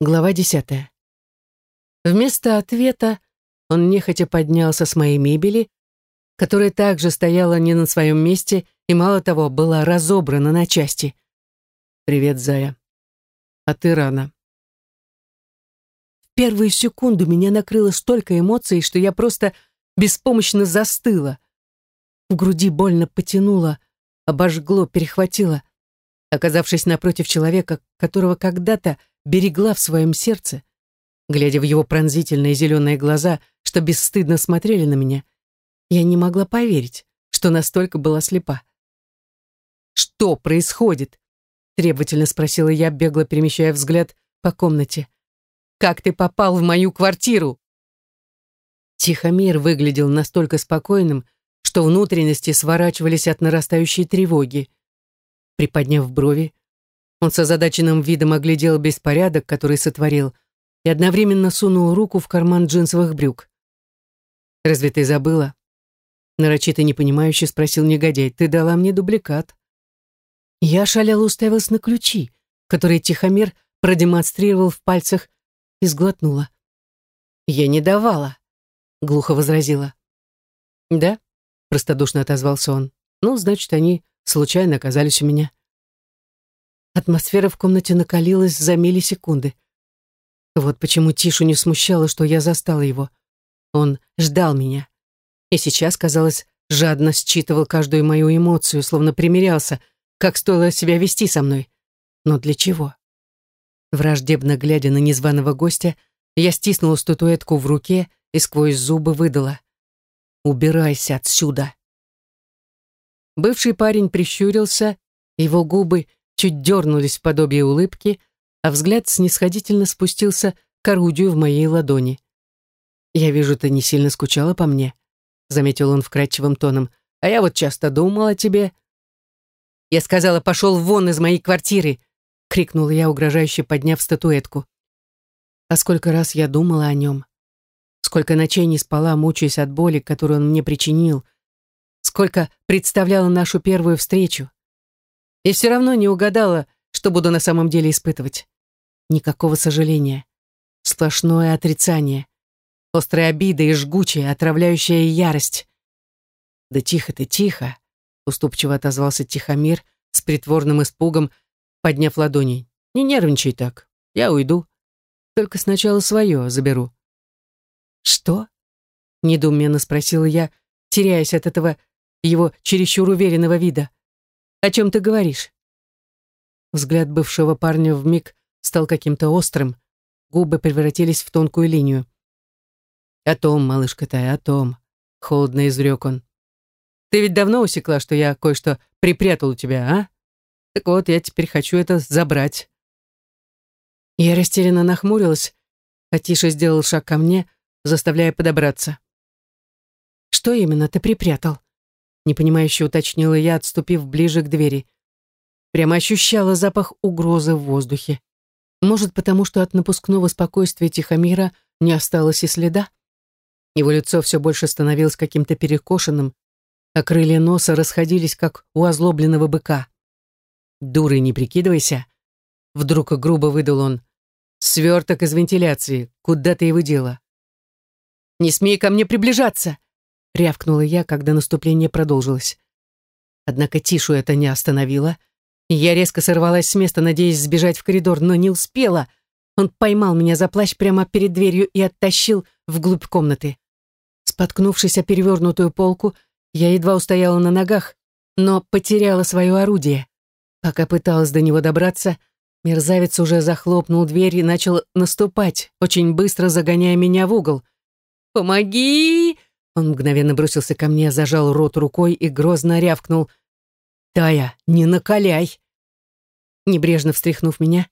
Глава десятая. Вместо ответа он нехотя поднялся с моей мебели, которая также стояла не на своем месте и, мало того, была разобрана на части. «Привет, Зая. А ты рано». В первую секунду меня накрыло столько эмоций, что я просто беспомощно застыла. В груди больно потянуло, обожгло, перехватило. Оказавшись напротив человека, которого когда-то берегла в своем сердце, глядя в его пронзительные зеленые глаза, что бесстыдно смотрели на меня, я не могла поверить, что настолько была слепа. «Что происходит?» — требовательно спросила я, бегло перемещая взгляд по комнате. «Как ты попал в мою квартиру?» Тихомир выглядел настолько спокойным, что внутренности сворачивались от нарастающей тревоги. Приподняв брови, он с озадаченным видом оглядел беспорядок, который сотворил, и одновременно сунул руку в карман джинсовых брюк. «Разве ты забыла?» Нарочито непонимающе спросил негодяй. «Ты дала мне дубликат». Я шалела уставилась на ключи, которые Тихомир продемонстрировал в пальцах и сглотнула. «Я не давала», — глухо возразила. «Да?» — простодушно отозвался он. «Ну, значит, они случайно оказались у меня». Атмосфера в комнате накалилась за миллисекунды. Вот почему Тишу не смущало, что я застала его. Он ждал меня. И сейчас, казалось, жадно считывал каждую мою эмоцию, словно примирялся, как стоило себя вести со мной. Но для чего? Враждебно глядя на незваного гостя, я стиснула статуэтку в руке и сквозь зубы выдала. «Убирайся отсюда!» Бывший парень прищурился, его губы чуть дернулись в подобие улыбки, а взгляд снисходительно спустился к орудию в моей ладони. «Я вижу, ты не сильно скучала по мне», — заметил он вкрадчивым тоном, «а я вот часто думала о тебе». «Я сказала, пошел вон из моей квартиры!» — крикнула я, угрожающе подняв статуэтку. А сколько раз я думала о нем. Сколько ночей не спала, мучаясь от боли, которую он мне причинил. Сколько представляла нашу первую встречу и все равно не угадала, что буду на самом деле испытывать. Никакого сожаления. Сплошное отрицание. Острая обида и жгучая, отравляющая ярость. «Да тихо ты, тихо!» — уступчиво отозвался Тихомир с притворным испугом, подняв ладони. «Не нервничай так. Я уйду. Только сначала свое заберу». «Что?» — недоуменно спросила я, теряясь от этого его чересчур уверенного вида. О чем ты говоришь?» Взгляд бывшего парня вмиг стал каким-то острым, губы превратились в тонкую линию. «О том, малышка Тая, о том», — холодно изрек он. «Ты ведь давно усекла, что я кое-что припрятал у тебя, а? Так вот, я теперь хочу это забрать». Я растерянно нахмурилась, а Тиша сделал шаг ко мне, заставляя подобраться. «Что именно ты припрятал?» Непонимающе уточнила я, отступив ближе к двери. Прямо ощущала запах угрозы в воздухе. Может, потому что от напускного спокойствия Тихомира не осталось и следа? Его лицо все больше становилось каким-то перекошенным, а крылья носа расходились, как у озлобленного быка. «Дурой не прикидывайся!» Вдруг грубо выдал он. «Сверток из вентиляции. Куда ты его дела?» «Не смей ко мне приближаться!» Рявкнула я, когда наступление продолжилось. Однако Тишу это не остановило. Я резко сорвалась с места, надеясь сбежать в коридор, но не успела. Он поймал меня за плащ прямо перед дверью и оттащил вглубь комнаты. Споткнувшись о перевернутую полку, я едва устояла на ногах, но потеряла свое орудие. Пока пыталась до него добраться, мерзавец уже захлопнул дверь и начал наступать, очень быстро загоняя меня в угол. «Помоги!» Он мгновенно бросился ко мне, зажал рот рукой и грозно рявкнул. «Тая, не накаляй!» Небрежно встряхнув меня,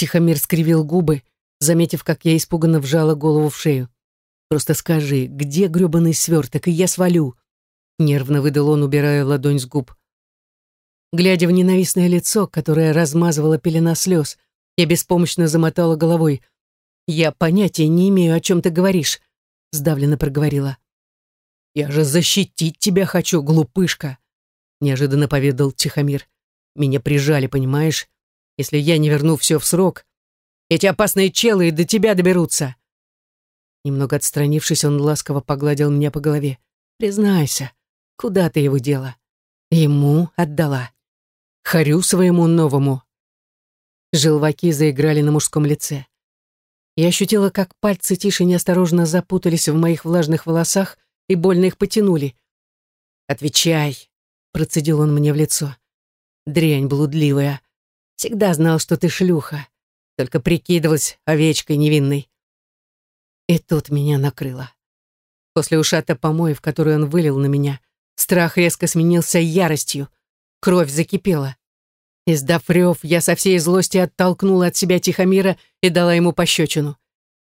Тихомир скривил губы, заметив, как я испуганно вжала голову в шею. «Просто скажи, где грёбаный сверток, и я свалю?» Нервно выдал он, убирая ладонь с губ. Глядя в ненавистное лицо, которое размазывало пелена слез, я беспомощно замотала головой. «Я понятия не имею, о чем ты говоришь сдавленно проговорила. «Я же защитить тебя хочу, глупышка!» неожиданно поведал Тихомир. «Меня прижали, понимаешь? Если я не верну все в срок, Эти опасные челы и до тебя доберутся. Немного отстранившись, он ласково погладил меня по голове. Признайся, куда ты его дела? Ему отдала. Харю своему новому. Желваки заиграли на мужском лице. Я ощутила, как пальцы Тиши неосторожно запутались в моих влажных волосах и больно их потянули. «Отвечай», — процедил он мне в лицо. «Дрянь блудливая. Всегда знал, что ты шлюха. Только прикидывалась овечкой невинной». И тут меня накрыло. После ушата помоев, который он вылил на меня, страх резко сменился яростью. Кровь закипела. Издав рев, я со всей злости оттолкнула от себя Тихомира и дала ему пощечину.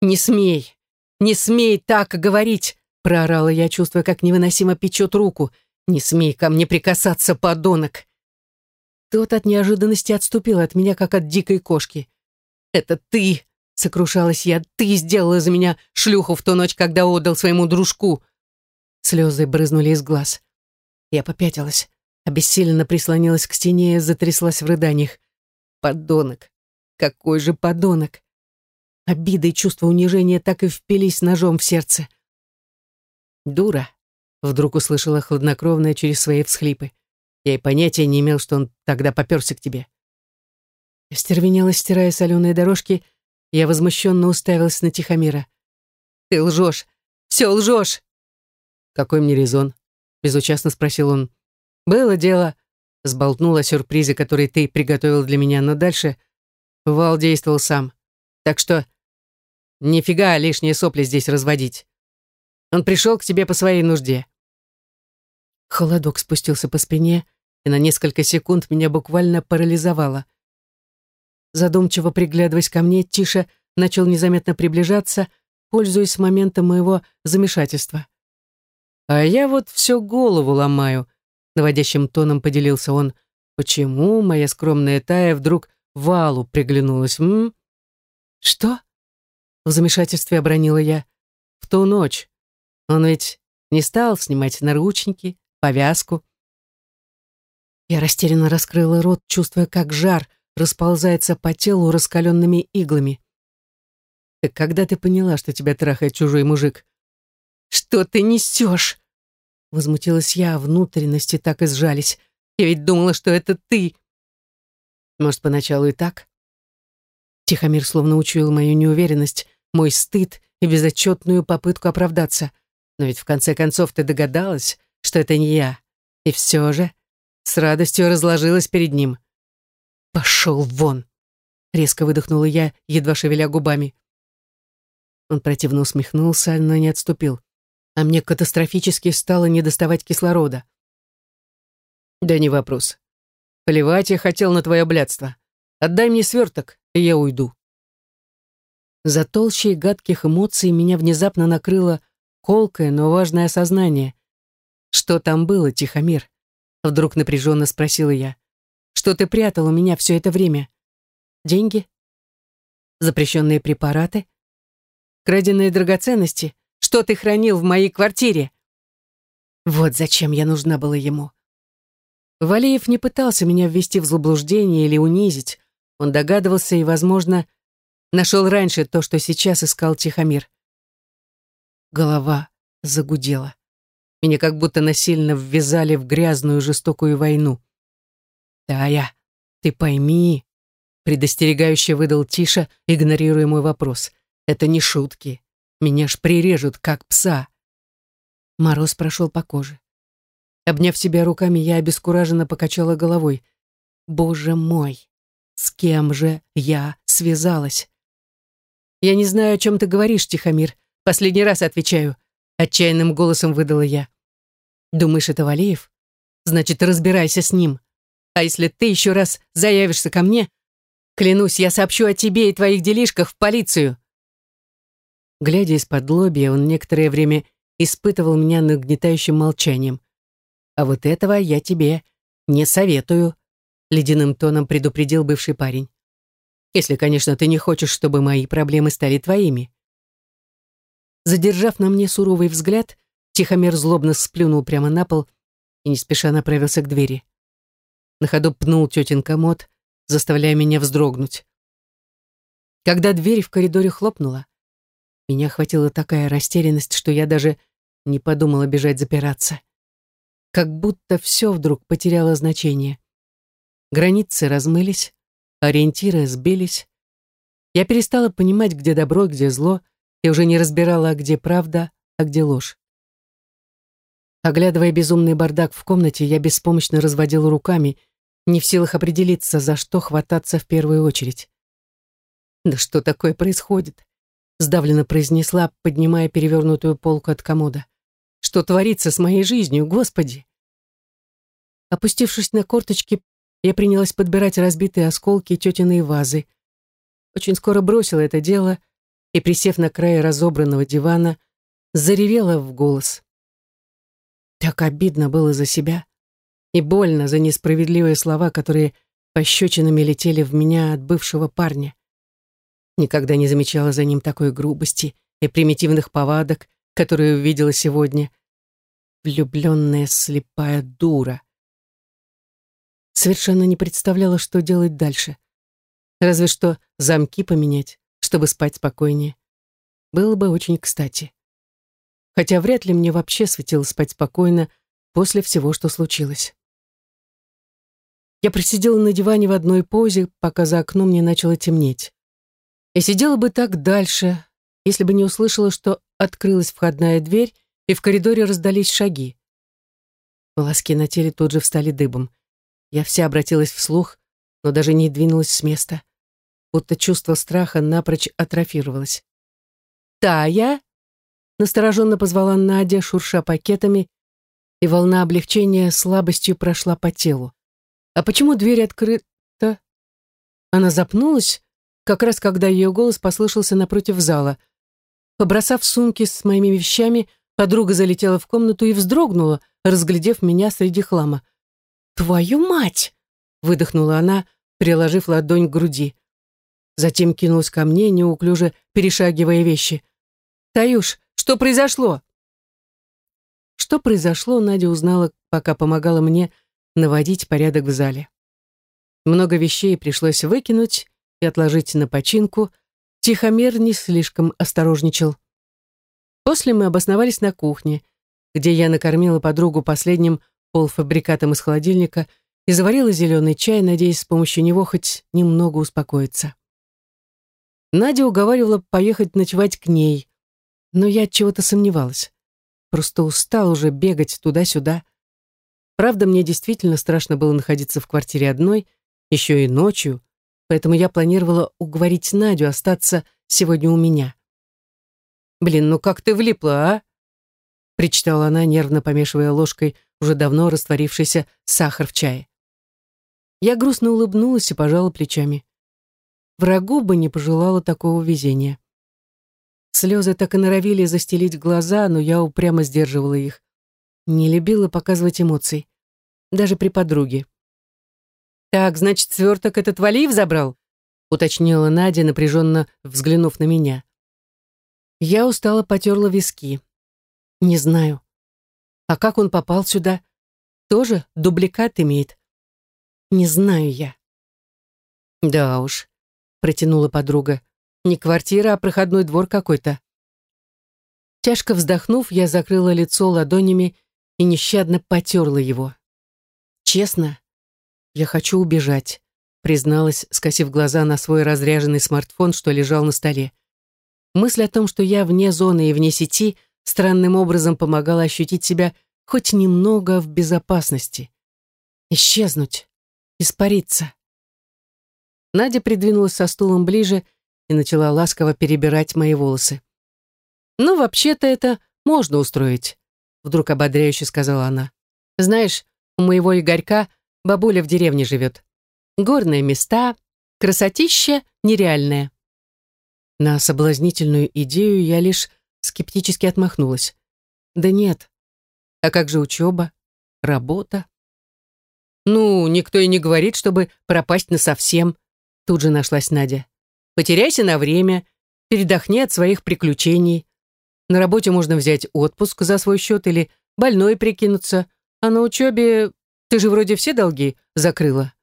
«Не смей! Не смей так говорить!» проорала я, чувствуя, как невыносимо печет руку. «Не смей ко мне прикасаться, подонок!» Тот от неожиданности отступил от меня, как от дикой кошки. «Это ты!» — сокрушалась я. «Ты сделала из меня шлюху в ту ночь, когда отдал своему дружку!» Слезы брызнули из глаз. Я попятилась, обессиленно прислонилась к стене и затряслась в рыданиях. «Подонок! Какой же подонок!» Обида и чувство унижения так и впились ножом в сердце. «Дура!» — вдруг услышала хладнокровная через свои всхлипы. Я и понятия не имел, что он тогда попёрся к тебе. Стервенела, стирая соленые дорожки, я возмущенно уставилась на Тихомира. «Ты лжешь! Все лжешь!» «Какой мне резон?» — безучастно спросил он. «Было дело», — сболтнула о сюрпризе, который ты приготовил для меня, но дальше Вал действовал сам. Так что нифига лишние сопли здесь разводить. Он пришел к тебе по своей нужде». Холодок спустился по спине, и на несколько секунд меня буквально парализовало. Задумчиво приглядываясь ко мне, Тише начал незаметно приближаться, пользуясь моментом моего замешательства. «А я вот всю голову ломаю», — наводящим тоном поделился он. «Почему моя скромная Тая вдруг валу приглянулась, м?» «Что?» — в замешательстве обронила я. «В ту ночь. Он ведь не стал снимать наручники, повязку». Я растерянно раскрыла рот, чувствуя, как жар — расползается по телу раскаленными иглами. «Так когда ты поняла, что тебя трахает чужой мужик?» «Что ты несешь?» Возмутилась я, внутренности так и сжались. «Я ведь думала, что это ты!» «Может, поначалу и так?» Тихомир словно учуял мою неуверенность, мой стыд и безотчетную попытку оправдаться. Но ведь в конце концов ты догадалась, что это не я. И все же с радостью разложилась перед ним. «Пошел вон!» — резко выдохнула я, едва шевеля губами. Он противно усмехнулся, но не отступил. А мне катастрофически стало недоставать кислорода. «Да не вопрос. Плевать я хотел на твое блядство. Отдай мне сверток, и я уйду». За толщей гадких эмоций меня внезапно накрыло колкое, но важное осознание. «Что там было, Тихомир?» Вдруг напряженно спросила я. Что ты прятал у меня все это время? Деньги? Запрещенные препараты? Краденые драгоценности? Что ты хранил в моей квартире? Вот зачем я нужна была ему. Валеев не пытался меня ввести в заблуждение или унизить. Он догадывался и, возможно, нашел раньше то, что сейчас искал Тихомир. Голова загудела. Меня как будто насильно ввязали в грязную жестокую войну. «Тая, ты пойми», — предостерегающе выдал Тиша, игнорируя мой вопрос. «Это не шутки. Меня ж прирежут, как пса». Мороз прошел по коже. Обняв себя руками, я обескураженно покачала головой. «Боже мой, с кем же я связалась?» «Я не знаю, о чем ты говоришь, Тихомир. Последний раз отвечаю», — отчаянным голосом выдала я. «Думаешь, это Валеев? Значит, разбирайся с ним». А если ты еще раз заявишься ко мне, клянусь, я сообщу о тебе и твоих делишках в полицию». Глядя из-под лобья, он некоторое время испытывал меня нагнетающим молчанием. «А вот этого я тебе не советую», — ледяным тоном предупредил бывший парень. «Если, конечно, ты не хочешь, чтобы мои проблемы стали твоими». Задержав на мне суровый взгляд, Тихомир злобно сплюнул прямо на пол и не спеша направился к двери. На ходу пнул тетин комод, заставляя меня вздрогнуть. Когда дверь в коридоре хлопнула, меня охватила такая растерянность, что я даже не подумала бежать запираться. Как будто все вдруг потеряло значение. Границы размылись, ориентиры сбились. Я перестала понимать, где добро, где зло, и уже не разбирала, где правда, а где ложь. Оглядывая безумный бардак в комнате, я беспомощно разводила руками, не в силах определиться, за что хвататься в первую очередь. «Да что такое происходит?» Сдавленно произнесла, поднимая перевернутую полку от комода. «Что творится с моей жизнью, Господи?» Опустившись на корточки, я принялась подбирать разбитые осколки тетиной вазы. Очень скоро бросила это дело и, присев на край разобранного дивана, заревела в голос. Так обидно было за себя и больно за несправедливые слова, которые пощечинами летели в меня от бывшего парня. Никогда не замечала за ним такой грубости и примитивных повадок, которые увидела сегодня. Влюбленная слепая дура. Совершенно не представляла, что делать дальше. Разве что замки поменять, чтобы спать спокойнее. Было бы очень кстати. Хотя вряд ли мне вообще светило спать спокойно после всего, что случилось. Я просидела на диване в одной позе, пока за окном не начало темнеть. И сидела бы так дальше, если бы не услышала, что открылась входная дверь, и в коридоре раздались шаги. Волоски на теле тут же встали дыбом. Я вся обратилась вслух, но даже не двинулась с места. Будто чувство страха напрочь атрофировалось. «Тая!» — настороженно позвала Надя, шурша пакетами, и волна облегчения слабостью прошла по телу. «А почему дверь открыта?» Она запнулась, как раз когда ее голос послышался напротив зала. Побросав сумки с моими вещами, подруга залетела в комнату и вздрогнула, разглядев меня среди хлама. «Твою мать!» — выдохнула она, приложив ладонь к груди. Затем кинулась ко мне, неуклюже перешагивая вещи. «Таюш, что произошло?» Что произошло, Надя узнала, пока помогала мне наводить порядок в зале. Много вещей пришлось выкинуть, и отложить на починку, Тихомир не слишком осторожничал. После мы обосновались на кухне, где я накормила подругу последним полуфабрикатом из холодильника и заварила зеленый чай, надеясь с помощью него хоть немного успокоиться. Надя уговаривала поехать ночевать к ней, но я от чего-то сомневалась. Просто устал уже бегать туда-сюда. Правда, мне действительно страшно было находиться в квартире одной, еще и ночью, поэтому я планировала уговорить Надю остаться сегодня у меня. «Блин, ну как ты влипла, а?» причитала она, нервно помешивая ложкой уже давно растворившийся сахар в чае. Я грустно улыбнулась и пожала плечами. Врагу бы не пожелала такого везения. Слезы так и норовили застелить глаза, но я упрямо сдерживала их. Не любила показывать эмоций. Даже при подруге. «Так, значит, сверток этот Валиев забрал?» уточнила Надя, напряженно взглянув на меня. Я устало потерла виски. «Не знаю. А как он попал сюда? Тоже дубликат имеет?» «Не знаю я». «Да уж», — протянула подруга. «Не квартира, а проходной двор какой-то». Тяжко вздохнув, я закрыла лицо ладонями и нещадно потерла его. Честно, «Я хочу убежать», — призналась, скосив глаза на свой разряженный смартфон, что лежал на столе. Мысль о том, что я вне зоны и вне сети, странным образом помогала ощутить себя хоть немного в безопасности. Исчезнуть, испариться. Надя придвинулась со стулом ближе и начала ласково перебирать мои волосы. «Ну, вообще-то это можно устроить», — вдруг ободряюще сказала она. «Знаешь, у моего Игорька Бабуля в деревне живет. Горные места, красотища нереальная. На соблазнительную идею я лишь скептически отмахнулась. Да нет. А как же учеба? Работа? Ну, никто и не говорит, чтобы пропасть насовсем. Тут же нашлась Надя. Потеряйся на время, передохни от своих приключений. На работе можно взять отпуск за свой счет или больной прикинуться, а на учебе ты же вроде все долги закрыла.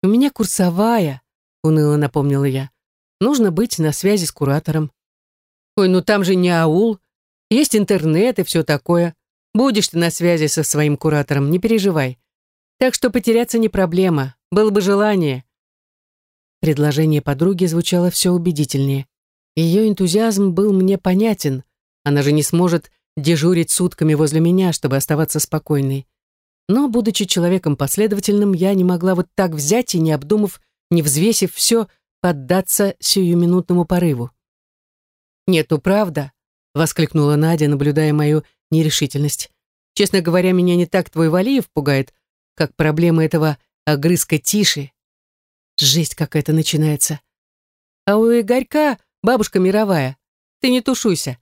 У меня курсовая, уныло напомнила я. нужно быть на связи с куратором. Ой, ну там же не аул, есть интернет и все такое. Будешь ты на связи со своим куратором, не переживай. Так что потеряться не проблема, было бы желание. Предложение подруги звучало все убедительнее. Ее энтузиазм был мне понятен. Она же не сможет дежурить сутками возле меня, чтобы оставаться спокойной. Но, будучи человеком последовательным, я не могла вот так взять и, не обдумав, не взвесив все, поддаться сиюминутному порыву. «Нет, ну правда», — воскликнула Надя, наблюдая мою нерешительность. «Честно говоря, меня не так твой Валиев пугает, как проблема этого огрызка Тиши. Жесть какая-то начинается. А у Игорька бабушка мировая. Ты не тушуйся.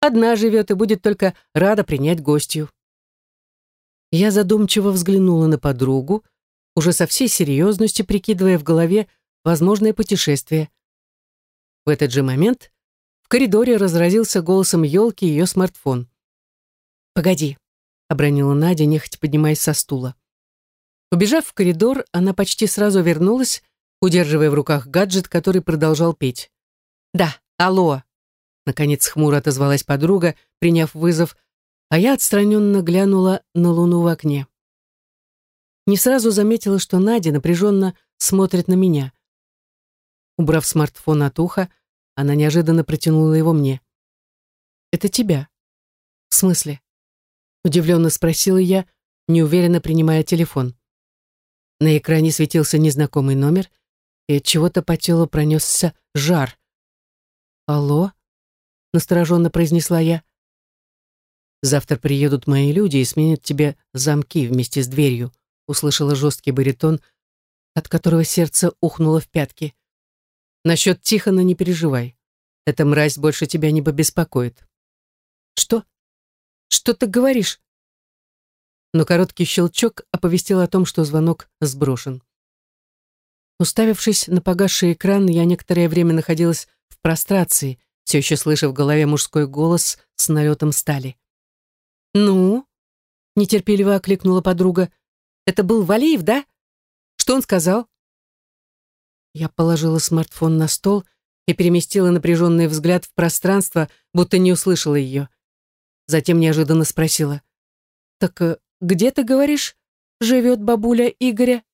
Одна живет и будет только рада принять гостью. Я задумчиво взглянула на подругу, уже со всей серьезностью прикидывая в голове возможное путешествие. В этот же момент в коридоре разразился голосом елки ее смартфон. «Погоди», — обронила Надя, нехотя поднимаясь со стула. Убежав в коридор, она почти сразу вернулась, удерживая в руках гаджет, который продолжал петь. «Да, алло», — наконец хмуро отозвалась подруга, приняв вызов а я отстраненно глянула на луну в окне. Не сразу заметила, что Надя напряженно смотрит на меня. Убрав смартфон от уха, она неожиданно протянула его мне. «Это тебя». «В смысле?» Удивленно спросила я, неуверенно принимая телефон. На экране светился незнакомый номер, и от чего-то по телу пронесся жар. «Алло?» — настороженно произнесла я. Завтра приедут мои люди и сменят тебе замки вместе с дверью», услышала жесткий баритон, от которого сердце ухнуло в пятки. «Насчет Тихона не переживай. Эта мразь больше тебя не побеспокоит». «Что? Что ты говоришь?» Но короткий щелчок оповестил о том, что звонок сброшен. Уставившись на погасший экран, я некоторое время находилась в прострации, все еще слыша в голове мужской голос с налетом стали. «Ну?» — нетерпеливо окликнула подруга. «Это был Валиев, да? Что он сказал?» Я положила смартфон на стол и переместила напряженный взгляд в пространство, будто не услышала ее. Затем неожиданно спросила. «Так э, где, ты говоришь, живет бабуля Игоря?»